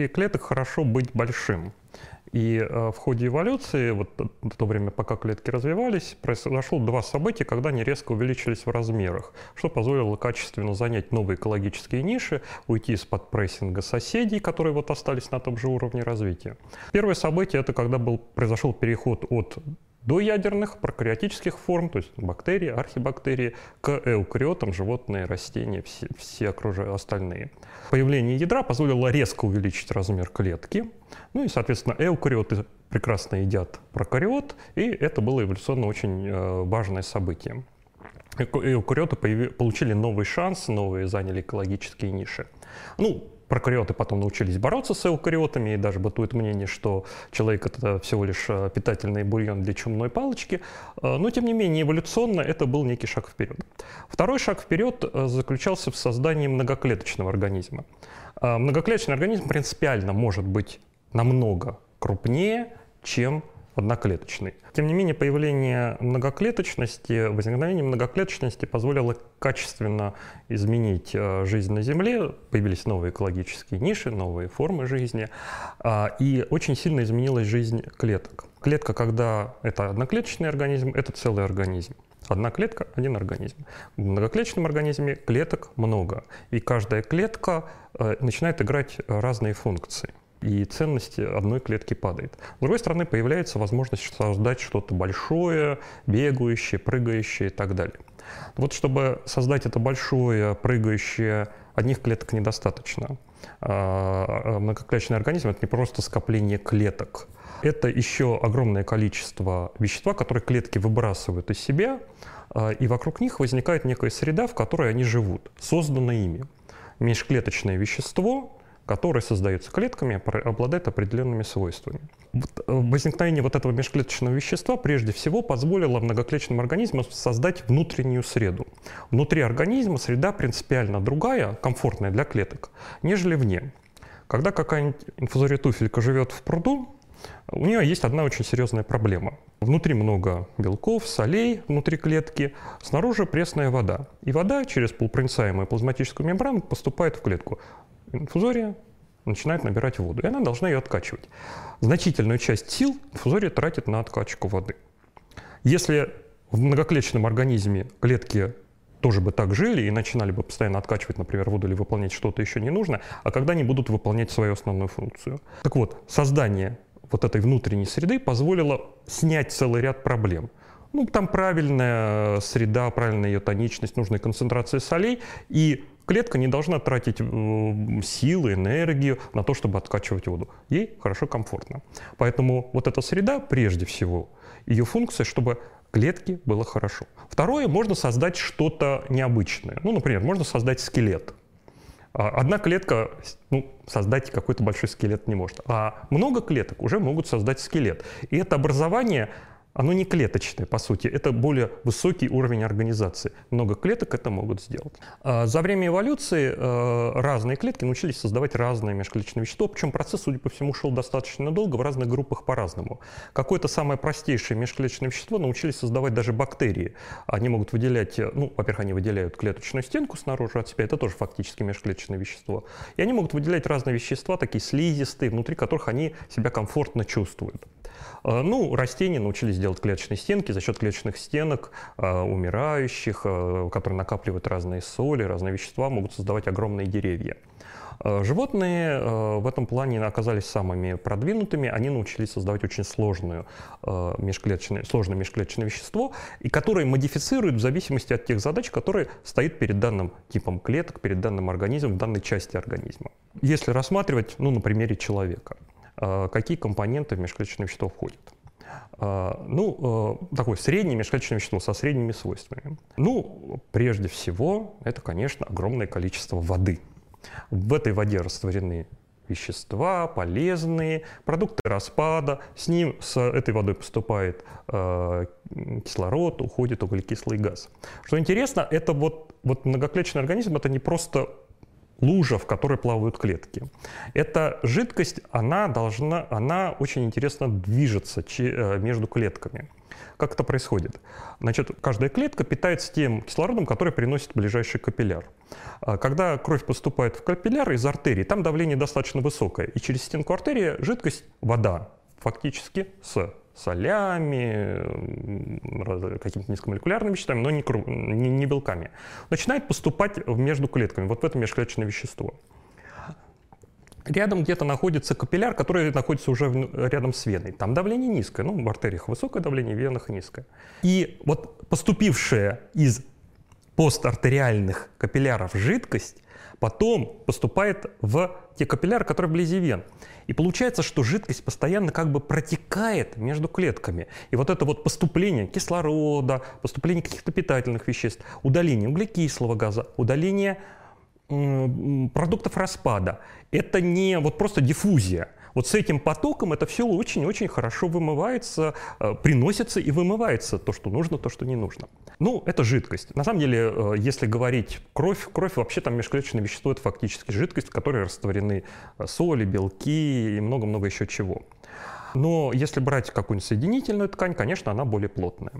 мире клеток хорошо быть большим. И э, в ходе эволюции, вот в то время, пока клетки развивались, произошло два события, когда они резко увеличились в размерах, что позволило качественно занять новые экологические ниши, уйти из-под прессинга соседей, которые вот остались на том же уровне развития. Первое событие – это когда был, произошел переход от доядерных прокариотических форм, то есть бактерии, архибактерии, к эукариотам, животные, растения, все, все окружающие остальные. Появление ядра позволило резко увеличить размер клетки, ну и, соответственно, эукариоты прекрасно едят прокариот, и это было эволюционно очень э, важное событие. Эукариоты получили новый шанс, новые заняли экологические ниши. Ну, прокариоты потом научились бороться с эукариотами, и даже бытует мнение, что человек это всего лишь э, питательный бульон для чумной палочки. Э, но, тем не менее, эволюционно это был некий шаг вперед. Второй шаг вперед э, заключался в создании многоклеточного организма. Многоклеточный организм принципиально может быть намного крупнее, чем одноклеточный. Тем не менее, появление многоклеточности, возникновение многоклеточности позволило качественно изменить э, жизнь на Земле. Появились новые экологические ниши, новые формы жизни, а, и очень сильно изменилась жизнь клеток. Клетка, когда это одноклеточный организм, это целый организм. Одна клетка – один организм. В многоклеточном организме клеток много, и каждая клетка э, начинает играть разные функции и ценность одной клетки падает. С другой стороны, появляется возможность создать что-то большое, бегающее, прыгающее и так далее. Вот чтобы создать это большое, прыгающее, одних клеток недостаточно. А, а многоклеточный организм – это не просто скопление клеток. Это еще огромное количество вещества, которые клетки выбрасывают из себя, а, и вокруг них возникает некая среда, в которой они живут, созданная ими. Межклеточное вещество который создается клетками, обладает определенными свойствами. Э, возникновение вот этого межклеточного вещества прежде всего позволило многоклеточным организмам создать внутреннюю среду. Внутри организма среда принципиально другая, комфортная для клеток, нежели вне. Когда какая-нибудь инфузория туфелька живет в пруду, у нее есть одна очень серьезная проблема. Внутри много белков, солей внутри клетки, снаружи пресная вода. И вода через полупроницаемую плазматическую мембрану поступает в клетку инфузория начинает набирать воду, и она должна ее откачивать. Значительную часть сил инфузория тратит на откачку воды. Если в многоклеточном организме клетки тоже бы так жили и начинали бы постоянно откачивать, например, воду или выполнять что-то еще не нужно, а когда они будут выполнять свою основную функцию. Так вот, создание вот этой внутренней среды позволило снять целый ряд проблем. Ну, там правильная среда, правильная ее тоничность, нужная концентрация солей, и Клетка не должна тратить силы, энергию на то, чтобы откачивать воду. Ей хорошо, комфортно. Поэтому вот эта среда, прежде всего, ее функция, чтобы клетке было хорошо. Второе, можно создать что-то необычное. Ну, например, можно создать скелет. А одна клетка ну, создать какой-то большой скелет не может, а много клеток уже могут создать скелет. И это образование оно не клеточное, по сути, это более высокий уровень организации. Много клеток это могут сделать. А за время эволюции э, разные клетки научились создавать разные межклеточные вещества, причем процесс, судя по всему, шел достаточно долго, в разных группах по-разному. Какое-то самое простейшее межклеточное вещество научились создавать даже бактерии. Они могут выделять, э, ну, во-первых, они выделяют клеточную стенку снаружи от себя, это тоже фактически межклеточное вещество. И они могут выделять разные вещества, такие слизистые, внутри которых они себя комфортно чувствуют. Э, ну, растения научились делать клеточные стенки за счет клеточных стенок э, умирающих, э, которые накапливают разные соли, разные вещества, могут создавать огромные деревья. Животные в этом плане оказались самыми продвинутыми, они научились создавать очень сложную, межклеточное, сложное межклеточное вещество, и которое модифицируют в зависимости от тех задач, которые стоят перед данным типом клеток, перед данным организмом, в данной части организма. Если рассматривать, ну, на примере человека – какие компоненты в межклеточное вещество входят. А, ну, а, такое среднее межклеточное вещество со средними свойствами. Ну, прежде всего, это, конечно, огромное количество воды. В этой воде растворены вещества, полезные, продукты распада. С ним, с этой водой поступает э, кислород, уходит углекислый газ. Что интересно, это вот, вот многоклеточный организм, это не просто лужа, в которой плавают клетки. Эта жидкость, она должна, она очень интересно движется э, между клетками. Как это происходит? Значит, каждая клетка питается тем кислородом, который приносит ближайший капилляр. А когда кровь поступает в капилляр из артерии, там давление достаточно высокое, и через стенку артерии жидкость, вода, фактически с солями, какими-то низкомолекулярными веществами, но не, не, не белками, начинает поступать между клетками, вот в это межклеточное вещество. Рядом где-то находится капилляр, который находится уже рядом с веной. Там давление низкое, ну, в артериях высокое давление, в венах низкое. И вот поступившая из постартериальных капилляров жидкость потом поступает в те капилляры, которые вблизи вен. И получается, что жидкость постоянно как бы протекает между клетками. И вот это вот поступление кислорода, поступление каких-то питательных веществ, удаление углекислого газа, удаление продуктов распада. Это не вот просто диффузия. Вот с этим потоком это все очень-очень хорошо вымывается, э, приносится и вымывается то, что нужно, то, что не нужно. Ну, это жидкость. На самом деле, э, если говорить кровь, кровь вообще там межклеточное вещество, это фактически жидкость, в которой растворены э, соли, белки и много-много еще чего. Но если брать какую-нибудь соединительную ткань, конечно, она более плотная.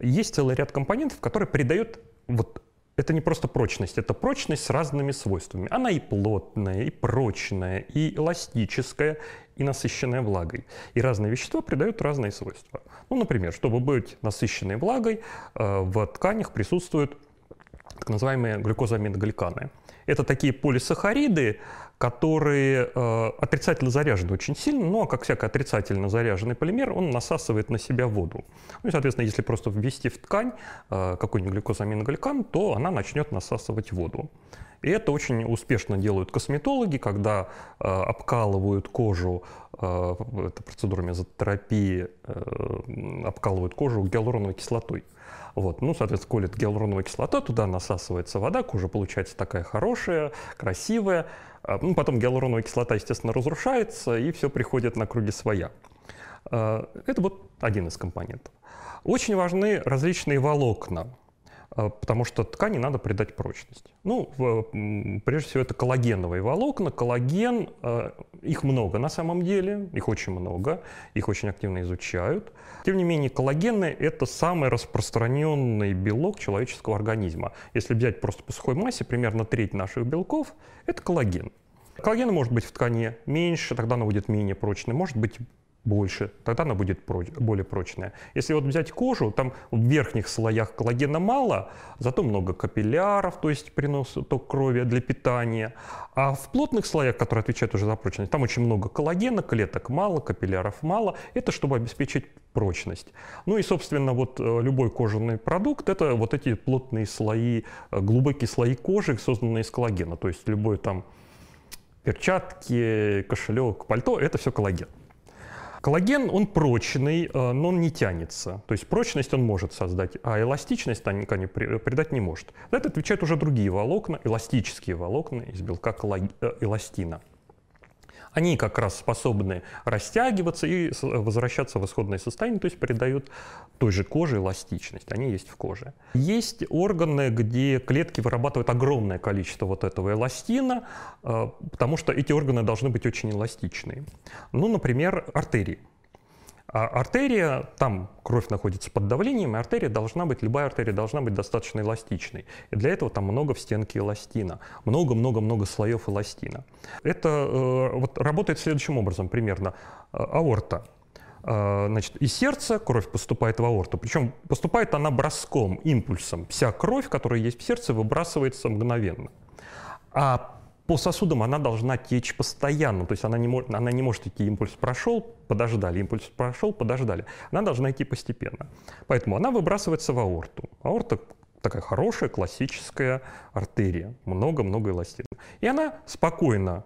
Есть целый ряд компонентов, которые придают вот это не просто прочность, это прочность с разными свойствами. Она и плотная, и прочная, и эластическая, и насыщенная влагой. И разные вещества придают разные свойства. Ну, например, чтобы быть насыщенной влагой, э, в тканях присутствуют так называемые глюкозаминогликаны. Это такие полисахариды, которые э, отрицательно заряжены очень сильно, но, как всякий отрицательно заряженный полимер, он насасывает на себя воду. Ну и, соответственно, если просто ввести в ткань э, какой-нибудь глюкозаминогликан, то она начнет насасывать воду. И это очень успешно делают косметологи, когда э, обкалывают кожу, это процедура мезотерапии, э, обкалывают кожу гиалуроновой кислотой. Вот. Ну, соответственно, колет гиалуроновая кислота, туда насасывается вода, кожа получается такая хорошая, красивая. А, ну, потом гиалуроновая кислота, естественно, разрушается, и все приходит на круги своя. А, это вот один из компонентов. Очень важны различные волокна. А, потому что ткани надо придать прочность. Ну, прежде всего, это коллагеновые волокна. Коллаген, а, их много на самом деле, их очень много, их очень активно изучают. Тем не менее, коллагены – это самый распространенный белок человеческого организма. Если взять просто по сухой массе, примерно треть наших белков – это коллаген. Коллагена может быть в ткани меньше, тогда она будет менее прочной, может быть больше, тогда она будет проч- более прочная. Если вот взять кожу, там в верхних слоях коллагена мало, зато много капилляров, то есть принос ток крови для питания. А в плотных слоях, которые отвечают уже за прочность, там очень много коллагена, клеток мало, капилляров мало. Это чтобы обеспечить прочность. Ну и, собственно, вот э, любой кожаный продукт – это вот эти плотные слои, э, глубокие слои кожи, созданные из коллагена. То есть любой там перчатки, кошелек, пальто – это все коллаген. Коллаген, он прочный, э, но он не тянется. То есть прочность он может создать, а эластичность ткани придать не может. За это отвечают уже другие волокна, эластические волокна из белка э, эластина они как раз способны растягиваться и возвращаться в исходное состояние, то есть придают той же коже эластичность, они есть в коже. Есть органы, где клетки вырабатывают огромное количество вот этого эластина, э, потому что эти органы должны быть очень эластичные. Ну, например, артерии. А артерия, там кровь находится под давлением, и артерия должна быть, любая артерия должна быть достаточно эластичной. И для этого там много в стенке эластина, много-много-много слоев эластина. Это э, вот работает следующим образом примерно. Э, аорта. Э, значит, из сердца кровь поступает в аорту, причем поступает она броском, импульсом. Вся кровь, которая есть в сердце, выбрасывается мгновенно. А по сосудам она должна течь постоянно, то есть она не, может, она не может идти, импульс прошел, подождали, импульс прошел, подождали. Она должна идти постепенно. Поэтому она выбрасывается в аорту. Аорта такая хорошая классическая артерия, много-много эластина. И она спокойно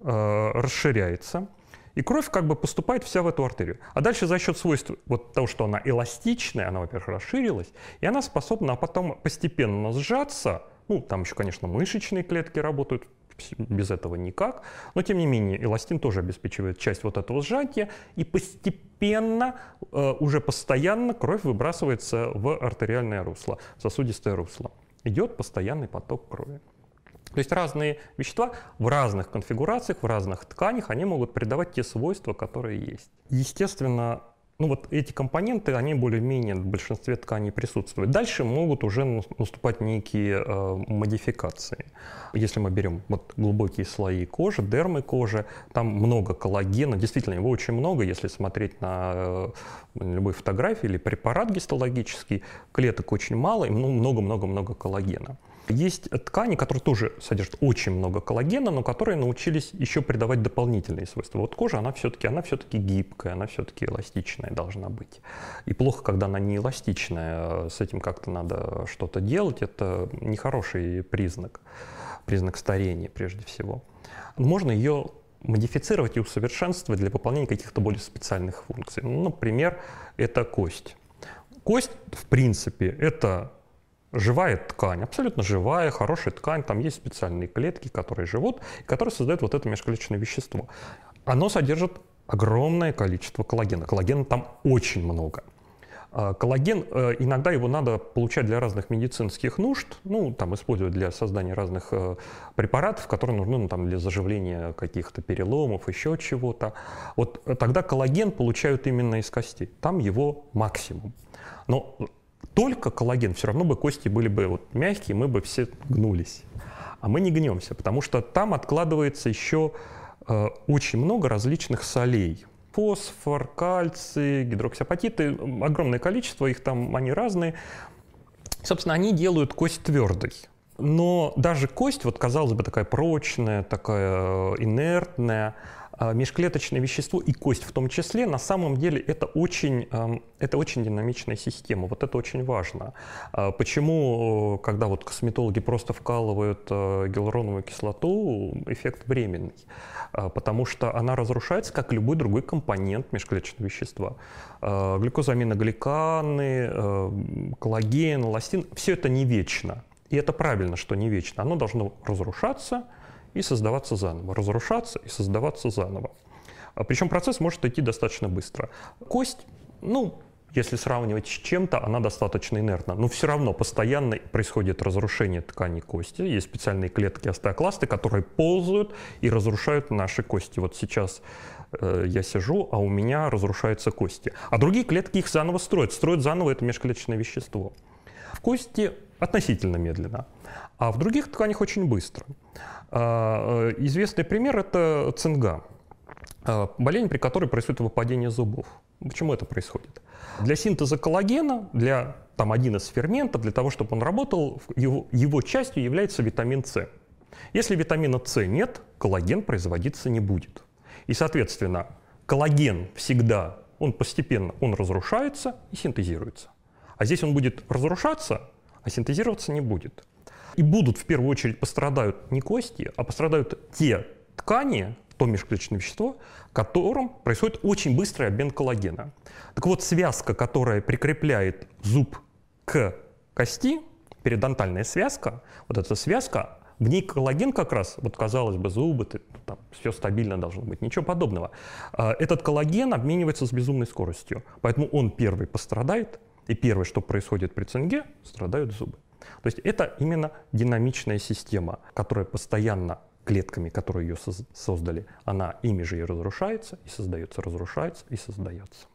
э, расширяется, и кровь как бы поступает вся в эту артерию. А дальше за счет свойств вот того, что она эластичная, она, во-первых, расширилась, и она способна потом постепенно сжаться, ну, там еще, конечно, мышечные клетки работают, без этого никак. Но тем не менее, эластин тоже обеспечивает часть вот этого сжатия, и постепенно, э, уже постоянно кровь выбрасывается в артериальное русло, в сосудистое русло. Идет постоянный поток крови. То есть разные вещества в разных конфигурациях, в разных тканях, они могут придавать те свойства, которые есть. Естественно, ну вот эти компоненты, они более-менее в большинстве тканей присутствуют. Дальше могут уже наступать некие э, модификации. Если мы берем вот глубокие слои кожи, дермы кожи, там много коллагена, действительно его очень много, если смотреть на э, любой фотографии или препарат гистологический, клеток очень мало, и ну, много-много-много коллагена. Есть ткани, которые тоже содержат очень много коллагена, но которые научились еще придавать дополнительные свойства. Вот кожа, она все-таки, она все-таки гибкая, она все-таки эластичная должна быть. И плохо, когда она не эластичная, с этим как-то надо что-то делать, это нехороший признак, признак старения прежде всего. Можно ее модифицировать и усовершенствовать для выполнения каких-то более специальных функций. Например, это кость. Кость, в принципе, это живая ткань, абсолютно живая, хорошая ткань, там есть специальные клетки, которые живут, которые создают вот это межклеточное вещество. Оно содержит огромное количество коллагена. Коллагена там очень много. А, коллаген, э, иногда его надо получать для разных медицинских нужд, ну, там использовать для создания разных э, препаратов, которые нужны ну, там, для заживления каких-то переломов, еще чего-то. Вот тогда коллаген получают именно из костей. Там его максимум. Но только коллаген, все равно бы кости были бы вот мягкие, мы бы все гнулись. А мы не гнемся, потому что там откладывается еще э, очень много различных солей. Фосфор, кальций, гидроксиапатиты, огромное количество, их там, они разные. Собственно, они делают кость твердой. Но даже кость, вот казалось бы, такая прочная, такая инертная, а, межклеточное вещество и кость в том числе, на самом деле это очень, это очень динамичная система. Вот это очень важно. А, почему, когда вот косметологи просто вкалывают э, гиалуроновую кислоту, эффект временный? А, потому что она разрушается, как любой другой компонент межклеточного вещества. Глюкозаминогликаны, э, коллаген, эластин – все это не вечно. И это правильно, что не вечно. Оно должно разрушаться – и создаваться заново, разрушаться и создаваться заново. А Причем процесс может идти достаточно быстро. Кость, ну, если сравнивать с чем-то, она достаточно инертна. Но все равно постоянно происходит разрушение тканей кости. Есть специальные клетки остеокласты, которые ползают и разрушают наши кости. Вот сейчас э, я сижу, а у меня разрушаются кости. А другие клетки их заново строят. Строят заново это межклеточное вещество. В кости относительно медленно, а в других тканях очень быстро. А, э, известный пример – это цинга, а, болезнь, при которой происходит выпадение зубов. Почему это происходит? Для синтеза коллагена, для там, один из ферментов, для того, чтобы он работал, его, его частью является витамин С. Если витамина С нет, коллаген производиться не будет. И, соответственно, коллаген всегда, он постепенно, он разрушается и синтезируется. А здесь он будет разрушаться, а синтезироваться не будет. И будут в первую очередь пострадают не кости, а пострадают те ткани, то межклеточное вещество, которым происходит очень быстрый обмен коллагена. Так вот, связка, которая прикрепляет зуб к кости, периодонтальная связка, вот эта связка, в ней коллаген как раз, вот казалось бы, зубы, там, все стабильно должно быть, ничего подобного. А, этот коллаген обменивается с безумной скоростью, поэтому он первый пострадает, и первое, что происходит при цинге, страдают зубы. То есть это именно динамичная система, которая постоянно клетками, которые ее создали, она ими же и разрушается, и создается, разрушается и создается.